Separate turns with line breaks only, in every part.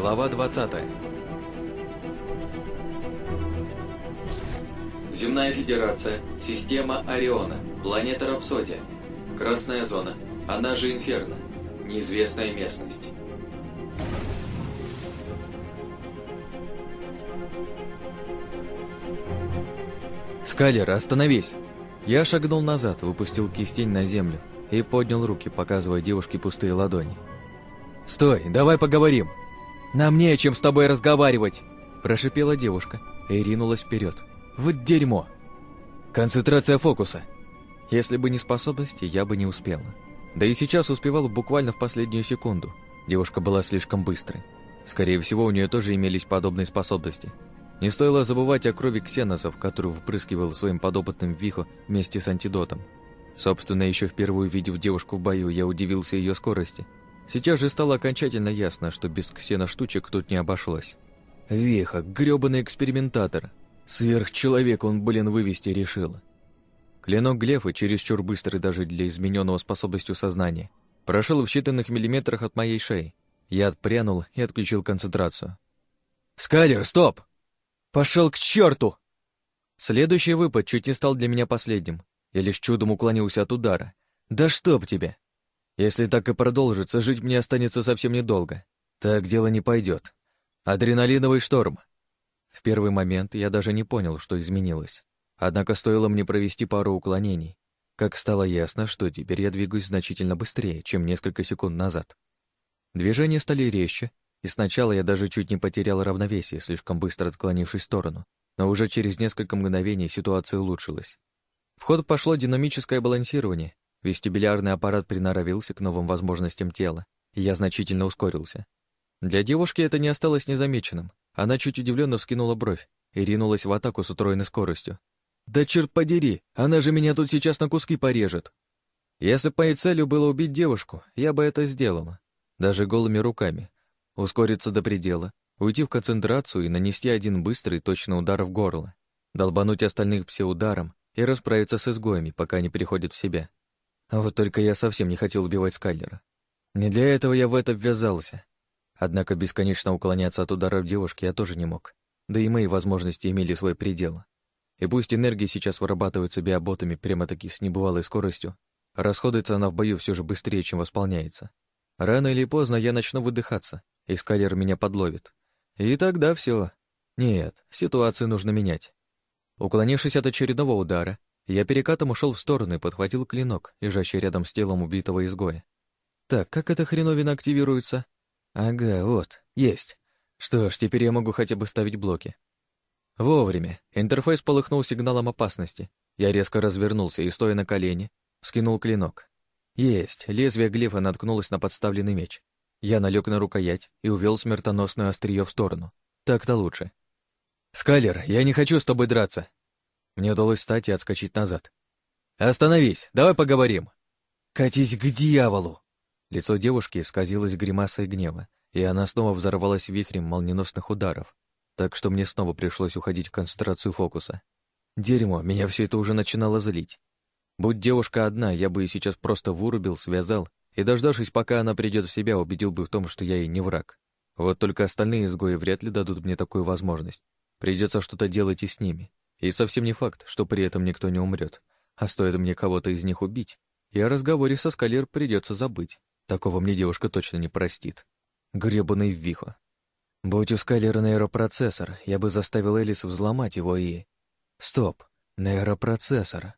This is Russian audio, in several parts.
Глава 20
Земная Федерация, система Ориона, планета Рапсодия, Красная зона, она же Инферно, неизвестная местность.
«Скайлер, остановись!» Я шагнул назад, выпустил кистень на землю и поднял руки, показывая девушке пустые ладони. «Стой, давай поговорим!» «Нам не о чем с тобой разговаривать!» Прошипела девушка и ринулась вперед. «Вот дерьмо!» «Концентрация фокуса!» Если бы не способности, я бы не успела. Да и сейчас успевала буквально в последнюю секунду. Девушка была слишком быстрой. Скорее всего, у нее тоже имелись подобные способности. Не стоило забывать о крови ксеносов, которую впрыскивал своим подопытным Вихо вместе с антидотом. Собственно, еще впервые увидев девушку в бою, я удивился ее скорости. Сейчас же стало окончательно ясно, что без ксеноштучек тут не обошлось. Веха, грёбаный экспериментатор. Сверхчеловек он, блин, вывести решил. Клинок Глефа, чересчур быстрый даже для измененного способностью сознания, прошел в считанных миллиметрах от моей шеи. Я отпрянул и отключил концентрацию. «Скайлер, стоп!» «Пошел к черту!» Следующий выпад чуть не стал для меня последним. Я лишь чудом уклонился от удара. «Да чтоб тебе!» Если так и продолжится, жить мне останется совсем недолго. Так дело не пойдет. Адреналиновый шторм. В первый момент я даже не понял, что изменилось. Однако стоило мне провести пару уклонений, как стало ясно, что теперь я двигаюсь значительно быстрее, чем несколько секунд назад. Движения стали резче, и сначала я даже чуть не потерял равновесие, слишком быстро отклонившись в сторону, но уже через несколько мгновений ситуация улучшилась. В ход пошло динамическое балансирование, вестибулярный аппарат приноровился к новым возможностям тела, и я значительно ускорился. Для девушки это не осталось незамеченным. Она чуть удивленно вскинула бровь и ринулась в атаку с утроенной скоростью, да черт подери, она же меня тут сейчас на куски порежет. Если бы моей целью было убить девушку, я бы это сделала. Даже голыми руками. Ускориться до предела, уйти в концентрацию и нанести один быстрый точный удар в горло. Долбануть остальных псеударом и расправиться с изгоями, пока они приходят в себя. Вот только я совсем не хотел убивать Скайлера. Не для этого я в это ввязался. Однако бесконечно уклоняться от ударов девушки я тоже не мог. Да и мои возможности имели свой предел. И пусть энергия сейчас вырабатывается биоботами прямо-таки с небывалой скоростью, расходуется она в бою все же быстрее, чем восполняется. Рано или поздно я начну выдыхаться, и скалер меня подловит. И тогда все. Нет, ситуацию нужно менять. Уклонившись от очередного удара, я перекатом ушел в сторону и подхватил клинок, лежащий рядом с телом убитого изгоя. Так, как эта хреновина активируется? Ага, вот, есть. Что ж, теперь я могу хотя бы ставить блоки. Вовремя. Интерфейс полыхнул сигналом опасности. Я резко развернулся и, стоя на колени, скинул клинок. Есть, лезвие глифа наткнулось на подставленный меч. Я налег на рукоять и увел смертоносное острие в сторону. Так-то лучше. «Скайлер, я не хочу с тобой драться!» Мне удалось встать и отскочить назад. «Остановись, давай поговорим!» «Катись к дьяволу!» Лицо девушки исказилось гримасой гнева, и она снова взорвалась вихрем молниеносных ударов так что мне снова пришлось уходить в концентрацию фокуса. Дерьмо, меня все это уже начинало злить. Будь девушка одна, я бы ее сейчас просто вырубил, связал и, дождавшись, пока она придет в себя, убедил бы в том, что я ей не враг. Вот только остальные изгои вряд ли дадут мне такую возможность. Придется что-то делать и с ними. И совсем не факт, что при этом никто не умрет. А стоит мне кого-то из них убить, и о разговоре со Скалер придется забыть. Такого мне девушка точно не простит. Гребаный вихо. Будь у Скайлера нейропроцессор, я бы заставил Элис взломать его и... Стоп, нейропроцессор.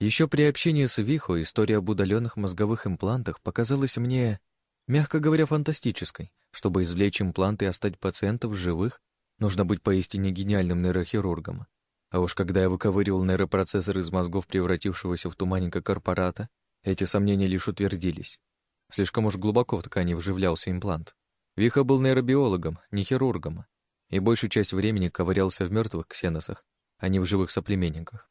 Еще при общении с Вихо история об удаленных мозговых имплантах показалась мне, мягко говоря, фантастической. Чтобы извлечь импланты и оставить пациентов живых, нужно быть поистине гениальным нейрохирургом. А уж когда я выковыривал нейропроцессор из мозгов превратившегося в туманника корпората, эти сомнения лишь утвердились. Слишком уж глубоко в ткани вживлялся имплант. Виха был нейробиологом, не хирургом, и большую часть времени ковырялся в мертвых ксеносах, а не в живых соплеменниках.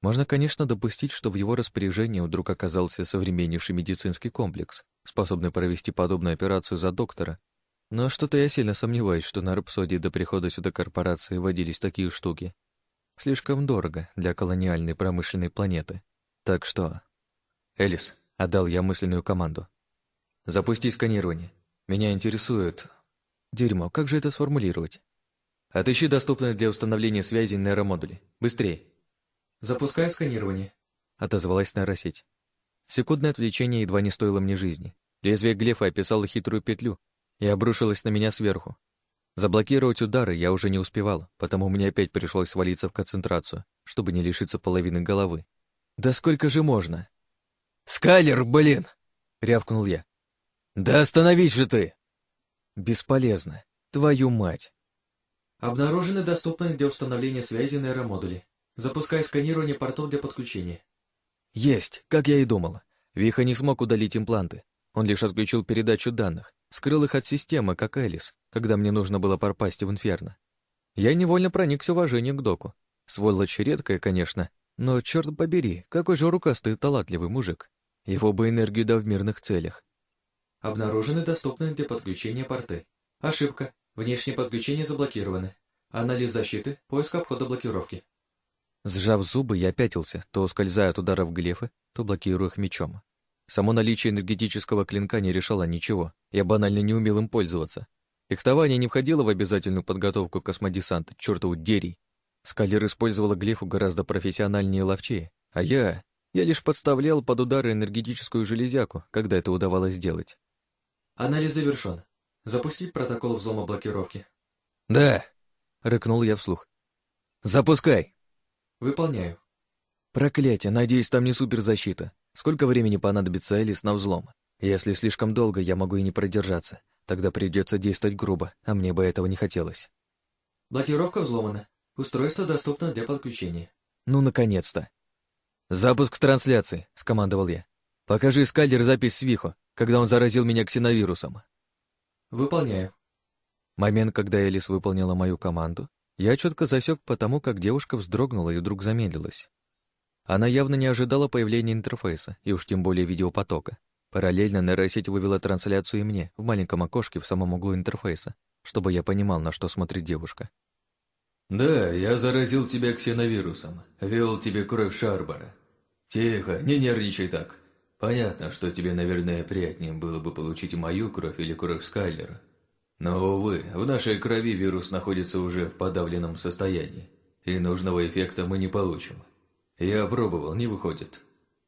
Можно, конечно, допустить, что в его распоряжении вдруг оказался современнейший медицинский комплекс, способный провести подобную операцию за доктора, но что-то я сильно сомневаюсь, что на Рапсодии до прихода сюда корпорации водились такие штуки. Слишком дорого для колониальной промышленной планеты. Так что... «Элис», — отдал я мысленную команду. «Запусти сканирование. Меня интересует... Дерьмо, как же это сформулировать? Отыщи доступные для установления связи нейромодули. Быстрее.
Запускай сканирование.
Отозвалась нейросеть. Секундное отвлечение едва не стоило мне жизни. Лезвие глефа описало хитрую петлю и обрушилось на меня сверху. Заблокировать удары я уже не успевал, потому мне опять пришлось свалиться в концентрацию, чтобы не лишиться половины головы. Да сколько же можно? «Скайлер, блин!» — рявкнул я. «Да остановись же ты!» «Бесполезно. Твою мать!»
Обнаружены доступные для установления связи нейромодули. Запускай сканирование портов для подключения.
Есть, как я и думал. Виха не смог удалить импланты. Он лишь отключил передачу данных, скрыл их от системы, как Элис, когда мне нужно было пропасть в инферно. Я невольно проникся уважением к доку. Сволочь редкая, конечно, но, черт побери, какой же рукастый талантливый мужик. Его бы энергию да в мирных целях.
Обнаружены доступные для подключения порты. Ошибка. Внешние подключения заблокированы. Анализ защиты, поиск обхода блокировки.
Сжав зубы, я пятился, то ускользая от ударов глефы, то блокируя их мечом. Само наличие энергетического клинка не решало ничего, я банально не умел им пользоваться. Фехтование не входило в обязательную подготовку космодесанта, чертову дерий. Скалер использовала глефу гораздо профессиональнее и ловчее, а я... Я лишь подставлял под удары энергетическую железяку, когда это удавалось сделать.
Анализ завершен. Запустить протокол взлома блокировки.
Да, рыкнул я вслух. Запускай.
Выполняю.
Проклятие, надеюсь, там не суперзащита. Сколько времени понадобится Элис на взлом? Если слишком долго, я могу и не продержаться. Тогда придется действовать грубо, а мне бы этого не хотелось.
Блокировка взломана. Устройство доступно для подключения.
Ну, наконец-то. «Запуск трансляции», — скомандовал я. «Покажи скальдер запись с Вихо, когда он заразил меня ксеновирусом».
«Выполняю».
Момент, когда Элис выполнила мою команду, я четко засек потому, как девушка вздрогнула и вдруг замедлилась. Она явно не ожидала появления интерфейса, и уж тем более видеопотока. Параллельно нейросеть вывела трансляцию и мне, в маленьком окошке в самом углу интерфейса, чтобы я понимал, на что смотрит девушка.
«Да, я заразил тебя ксеновирусом, вел тебе кровь Шарбара. Тихо, не нервничай так. Понятно, что тебе, наверное, приятнее было бы получить мою кровь или кровь Скайлера. Но, увы, в нашей крови вирус находится уже в подавленном состоянии, и нужного эффекта мы не получим. Я пробовал, не выходит.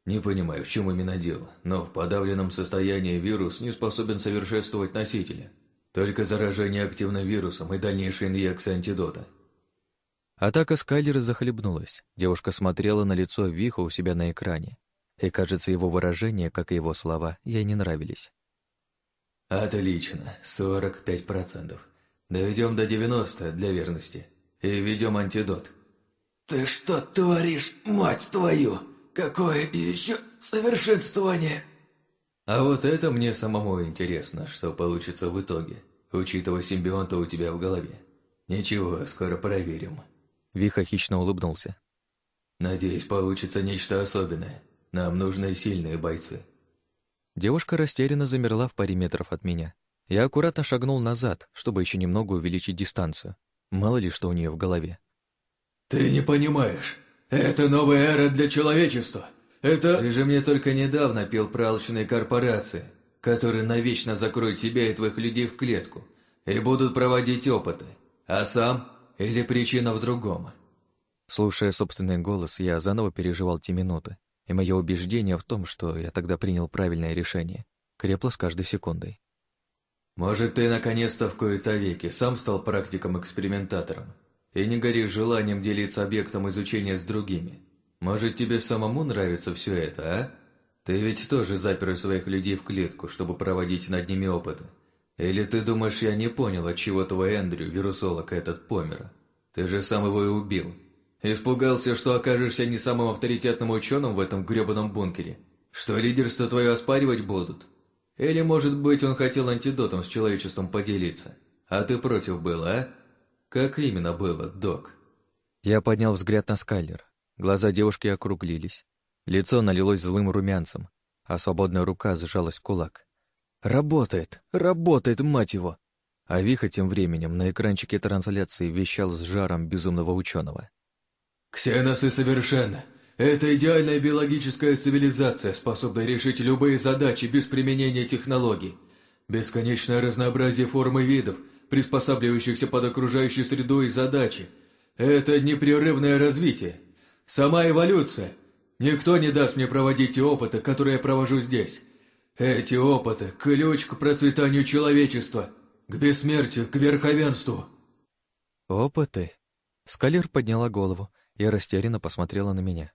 Не понимаю, в чем именно дело, но в подавленном состоянии вирус не способен совершенствовать носителя. Только заражение активным вирусом и дальнейшая инъекция антидота.
Атака Скайлера захлебнулась. Девушка смотрела на лицо Виха у себя на экране. И, кажется, его выражение, как и его слова, ей не нравились.
«Отлично, 45%. Доведем до 90% для верности. И введем антидот».
«Ты что творишь, мать твою?» Какое еще совершенствование?
А вот это мне самому интересно, что получится в итоге, учитывая симбионта у тебя в голове. Ничего, скоро проверим.
Виха хищно улыбнулся.
Надеюсь, получится нечто особенное. Нам нужны сильные бойцы.
Девушка растерянно замерла в паре метров от меня. Я аккуратно шагнул назад, чтобы еще немного увеличить дистанцию. Мало ли что у нее в голове.
«Ты не понимаешь. Это новая эра для человечества. Это... Ты же мне только недавно пел про алчные корпорации, которые навечно закроют тебя и твоих людей в клетку и будут проводить опыты. А сам или причина в другом?
Слушая собственный голос, я заново переживал те минуты, и мое убеждение в том, что я тогда принял правильное решение, крепло с каждой секундой.
Может, ты наконец-то в кои-то веки сам стал практиком-экспериментатором? И не горишь желанием делиться объектом изучения с другими. Может, тебе самому нравится все это, а? Ты ведь тоже запер своих людей в клетку, чтобы проводить над ними опыты. Или ты думаешь, я не понял, от чего твой Эндрю, вирусолог этот, помер? Ты же сам его и убил. Испугался, что окажешься не самым авторитетным ученым в этом гребаном бункере? Что лидерство твое оспаривать будут? Или, может быть, он хотел антидотом с человечеством поделиться? А ты против был, а? Как именно было, док?
Я поднял взгляд на Скайлер. Глаза девушки округлились. Лицо налилось злым румянцем, а свободная рука сжалась в кулак. «Работает! Работает, мать его!» А Виха тем временем на экранчике трансляции вещал с жаром безумного ученого.
«Ксеносы совершенно! Это идеальная биологическая цивилизация, способная решить любые задачи без применения технологий. Бесконечное разнообразие форм и видов — приспосабливающихся под окружающую среду и задачи. Это непрерывное развитие. Сама эволюция. Никто не даст мне проводить те опыты, которые я провожу здесь. Эти опыты – ключ к процветанию человечества, к бессмертию, к верховенству.
Опыты? Скалер подняла голову и растерянно посмотрела на меня.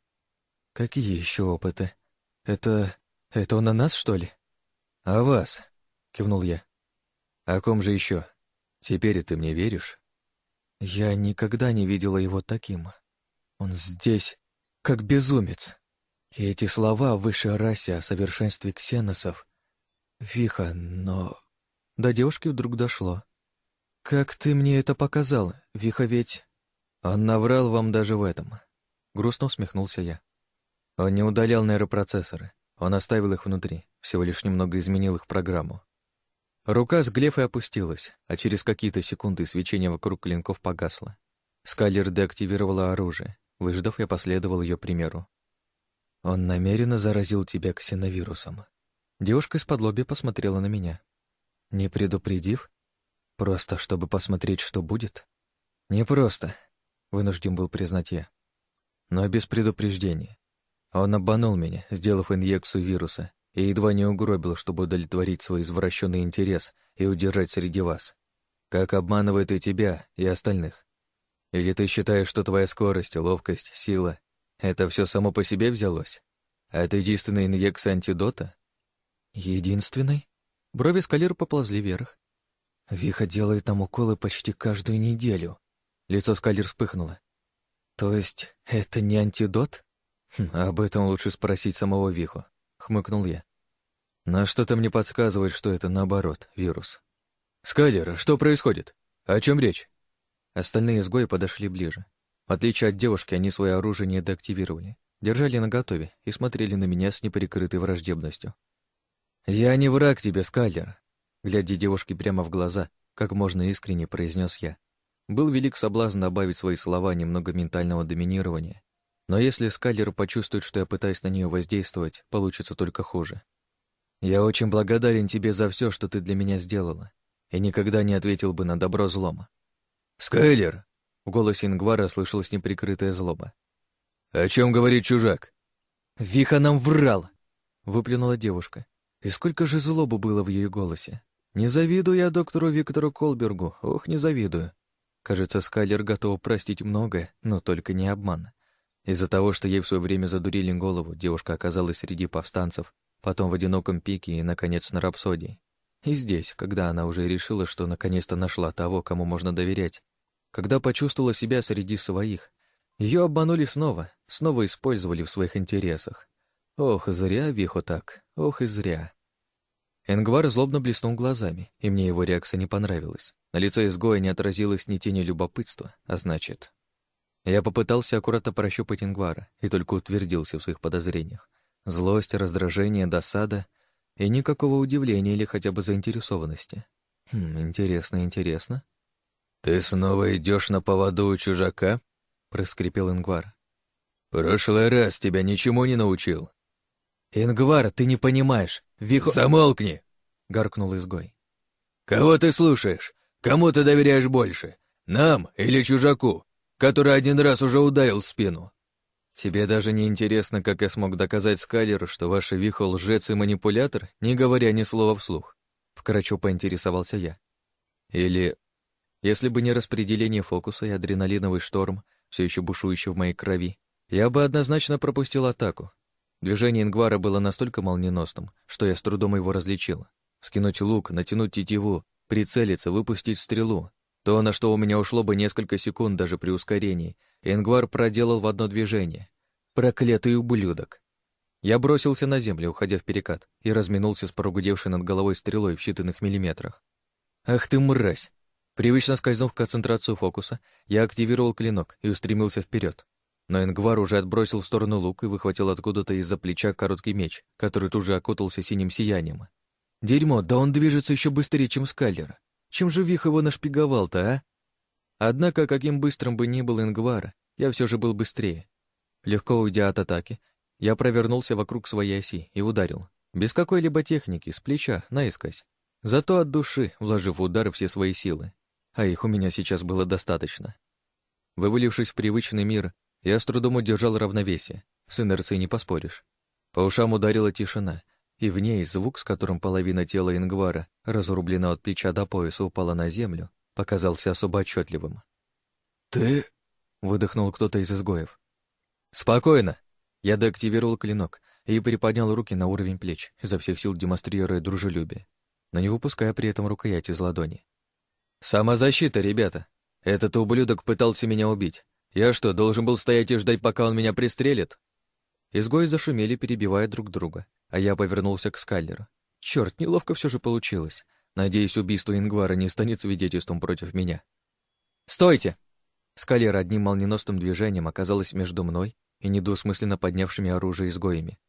Какие еще опыты? Это... это он на нас, что ли? А вас? Кивнул я. О ком же еще? Теперь ты мне веришь? Я никогда не видела его таким. Он здесь, как безумец. И эти слова высшей расе, о совершенстве ксеносов. Виха, но... До девушки вдруг дошло. «Как ты мне это показал, Виха ведь...» «Он наврал вам даже в этом». Грустно усмехнулся я. Он не удалял нейропроцессоры. Он оставил их внутри, всего лишь немного изменил их программу. Рука с глефой опустилась, а через какие-то секунды свечение вокруг клинков погасло. Скайлер деактивировала оружие. Выждав, я последовал ее примеру. Он намеренно заразил тебя ксеновирусом. Девушка из-под посмотрела на меня. Не предупредив? Просто чтобы посмотреть, что будет? Не просто, вынужден был признать я. Но без предупреждения. Он обманул меня, сделав инъекцию вируса, и едва не угробил, чтобы удовлетворить свой извращенный интерес и удержать среди вас. Как обманывает и тебя, и остальных. Или ты считаешь, что твоя скорость, ловкость, сила — это все само по себе взялось? А это единственная инъекция антидота? Единственный? Брови скалер поползли вверх. Виха делает там уколы почти каждую неделю. Лицо скалер вспыхнуло. То есть это не антидот? Хм, об этом лучше спросить самого Виху, хмыкнул я. Но что-то мне подсказывает, что это наоборот, вирус. Скайлер, что происходит? О чем речь? Остальные изгои подошли ближе. В отличие от девушки, они свое оружие не деактивировали. Держали наготове и смотрели на меня с неприкрытой враждебностью. «Я не враг тебе, Скайлер», глядя девушке прямо в глаза, как можно искренне произнес я. Был велик соблазн добавить свои слова немного ментального доминирования. Но если Скайлер почувствует, что я пытаюсь на нее воздействовать, получится только хуже. «Я очень благодарен тебе за все, что ты для меня сделала, и никогда не ответил бы на добро злома. «Скайлер!» — в голосе Ингвара слышалась неприкрытая злоба. «О чем говорит чужак?» «Виха нам врал!» — выплюнула девушка. И сколько же злобы было в ее голосе. Не завидую я доктору Виктору Колбергу, ох, не завидую. Кажется, Скайлер готова простить многое, но только не обман. Из-за того, что ей в свое время задурили голову, девушка оказалась среди повстанцев, потом в одиноком пике и, наконец, на рапсодии. И здесь, когда она уже решила, что наконец-то нашла того, кому можно доверять, когда почувствовала себя среди своих, ее обманули снова, снова использовали в своих интересах. Ох, зря Вихо так, ох и зря. Энгвар злобно блеснул глазами, и мне его реакция не понравилась. На лице изгоя не отразилось ни тени любопытства, а значит... Я попытался аккуратно прощупать Ингвара и только утвердился в своих подозрениях. Злость, раздражение, досада и никакого удивления или хотя бы заинтересованности. Хм, интересно, интересно. «Ты снова идешь на поводу у чужака?» — проскрипел Ингвар. «Прошлый раз тебя ничему не научил». «Ингвар, ты не понимаешь. Вихо...» «Замолкни!» — гаркнул изгой. «Кого ты слушаешь? Кому ты доверяешь больше? Нам или чужаку, который один раз уже ударил в спину?» «Тебе даже не интересно, как я смог доказать Скайлеру, что ваш Вихо лжец и манипулятор, не говоря ни слова вслух?» Вкратчо поинтересовался я. «Или если бы не распределение фокуса и адреналиновый шторм, все еще бушующий в моей крови, я бы однозначно пропустил атаку. Движение Ингвара было настолько молниеносным, что я с трудом его различил. Скинуть лук, натянуть тетиву, прицелиться, выпустить стрелу. То, на что у меня ушло бы несколько секунд даже при ускорении, Ингвар проделал в одно движение. Проклятый ублюдок. Я бросился на землю, уходя в перекат, и разминулся с прогудевшей над головой стрелой в считанных миллиметрах. «Ах ты мразь!» Привычно скользнув в концентрацию фокуса, я активировал клинок и устремился вперед. Но Ингвар уже отбросил в сторону лук и выхватил откуда-то из-за плеча короткий меч, который тут же окутался синим сиянием. «Дерьмо, да он движется еще быстрее, чем Скайлер. Чем же Вих его нашпиговал-то, а?» Однако, каким быстрым бы ни был Ингвар, я все же был быстрее. Легко уйдя от атаки, я провернулся вокруг своей оси и ударил. Без какой-либо техники, с плеча, наискось. Зато от души, вложив в удар все свои силы. а их у меня сейчас было достаточно. Вывалившись в привычный мир, я с трудом удержал равновесие. С инерцией не поспоришь. По ушам ударила тишина, и в ней звук, с которым половина тела Ингвара, разрублена от плеча до пояса, упала на землю, показался особо отчетливым.
«Ты...»
— выдохнул кто-то из изгоев. «Спокойно!» Я деактивировал клинок и приподнял руки на уровень плеч, изо всех сил демонстрируя дружелюбие, но не выпуская при этом рукоять из ладони. «Самозащита, ребята! Этот ублюдок пытался меня убить. Я что, должен был стоять и ждать, пока он меня пристрелит?» Изгои зашумели, перебивая друг друга, а я повернулся к Скайлеру. Черт, неловко все же получилось. Надеюсь, убийство Ингвара не станет свидетельством против меня. «Стойте!» Скайлер одним молниеносным движением оказалась между мной и недвусмысленно поднявшими оружие изгоями.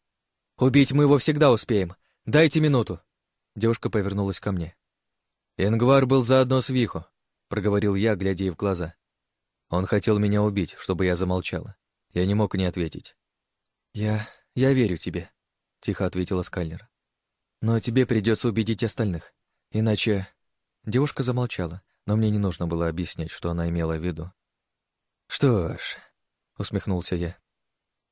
«Убить мы его всегда успеем. Дайте минуту!» Девушка повернулась ко мне. «Ингвар был заодно с Вихо», — проговорил я, глядя ей в глаза. Он хотел меня убить, чтобы я замолчала. Я не мог не ответить. «Я... я верю тебе», — тихо ответила Скайлер. «Но тебе придется убедить остальных. Иначе...» Девушка замолчала, но мне не нужно было объяснять, что она имела в виду. «Что ж...» — усмехнулся я.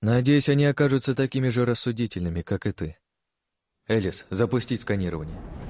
«Надеюсь, они окажутся такими же рассудительными, как и ты. Элис, запустить сканирование».